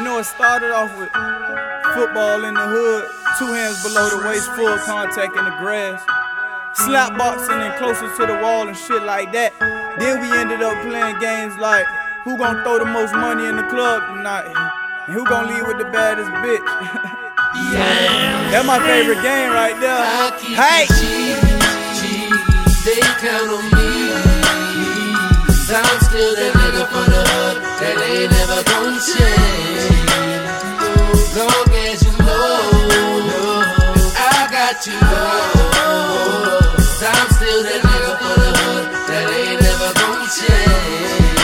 You know, it started off with football in the hood, two hands below the waist, full contact in the grass. Slap boxing and closer to the wall and shit like that. Then we ended up playing games like who gonna throw the most money in the club tonight? And who gonna leave with the baddest bitch? yeah. That's my favorite game right there. Hey! They count on me. I'm still that nigga for the hood that ain't never gonna change. I got you. Cause I'm still that nigga for the hood that ain't never gonna change.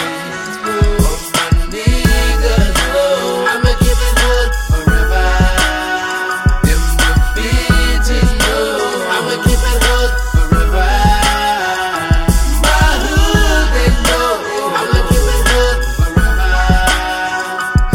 My niggas know I'ma keep it hood forever. Them the bitches know I'ma keep it hood forever. My hood they know I'ma keep it hood forever.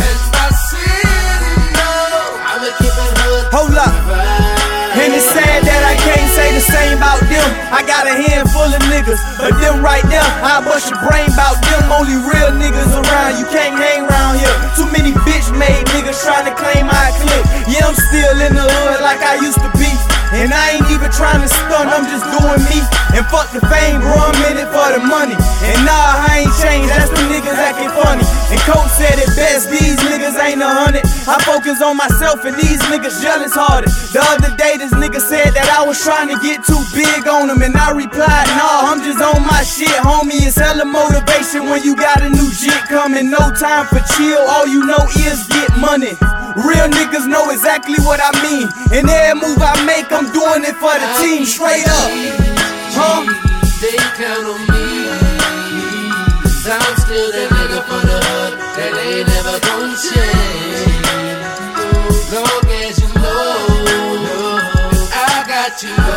And my city know I'ma keep it hood Hold up. And it's sad that I can't say the same about them. I got a handful of niggas, but them right there, I bust your brain about them. Only real niggas around, you can't hang around here. Too many bitch made niggas trying to claim my clique. Yeah, I'm still in the hood like I used to be. And I ain't even trying to stun, I'm just doing me. And fuck the fame, bro, I'm in it for the money. And nah, I ain't changed, that's the niggas acting funny. Focus on myself and these niggas jealous hearted. The other day, this nigga said that I was trying to get too big on him. And I replied, nah, I'm just on my shit, homie. It's hella motivation when you got a new jit coming. No time for chill, all you know is get money. Real niggas know exactly what I mean. And every move I make, I'm doing it for the team, straight up. Huh? They count on me. I'm still that nigga for the hood that ain't never gonna change long as you know, know I got you.